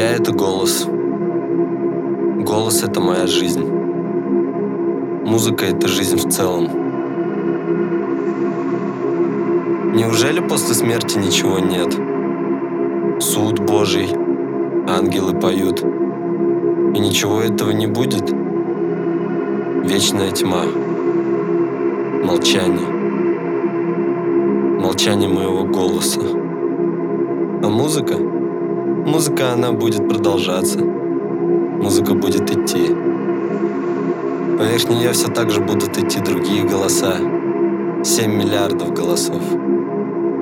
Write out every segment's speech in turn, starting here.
это голос. Голос — это моя жизнь. Музыка — это жизнь в целом. Неужели после смерти ничего нет? Суд Божий, ангелы поют. И ничего этого не будет? Вечная тьма. Молчание. Молчание моего голоса. А музыка? Музыка, она будет продолжаться. Музыка будет идти. Поверх нее все так же будут идти другие голоса. 7 миллиардов голосов.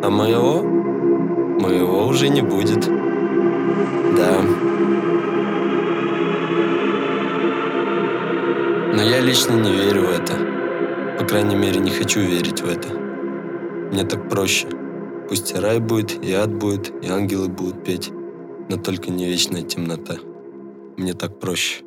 А моего? Моего уже не будет. Да. Но я лично не верю в это. По крайней мере, не хочу верить в это. Мне так проще. Пусть и рай будет, и ад будет, и ангелы будут петь, но только не вечная темнота. Мне так проще.